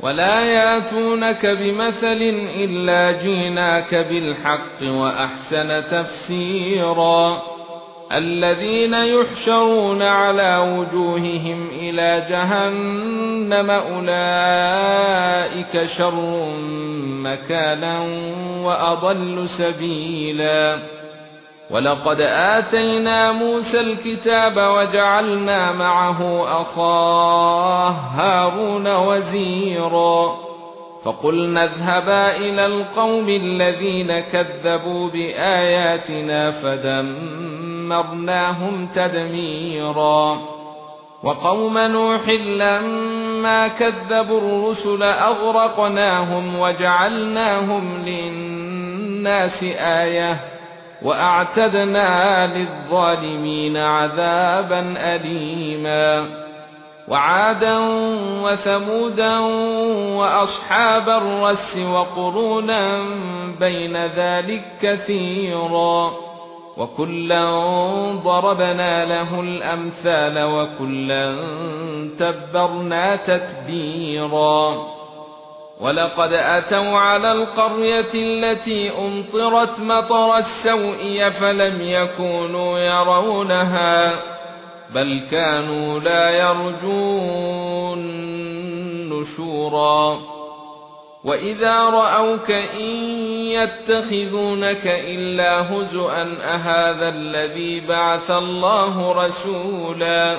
ولا ياتونك بمثل الا جيناك بالحق واحسن تفسيرا الذين يحشرون على وجوههم إلى جهنم اولئك شر مكانا واضل سبيلا ولقد آتينا موسى الكتاب وجعلنا معه أخاه هارون وزيرا فقلنا اذهبا إلى القوم الذين كذبوا بآياتنا فدمرناهم تدميرا. وقوم نوح لما كذبوا الرسل أغرقناهم وجعلناهم للناس آية. وأعتدنا للظالمين عذابا اليما. وعادا وثمودا وأصحاب الرس وقرونا بين ذلك كثيرا. وكلا ضربنا له الأمثال وكلا تبرنا تتبيرا. ولقد أتوا على القرية التي أمطرت مطر السوء فلم يكونوا يرونها بل كانوا لا يرجون نشورا وإذا رأوك إن يتخذونك إلا هزءا أهذا الذي بعث الله رسولا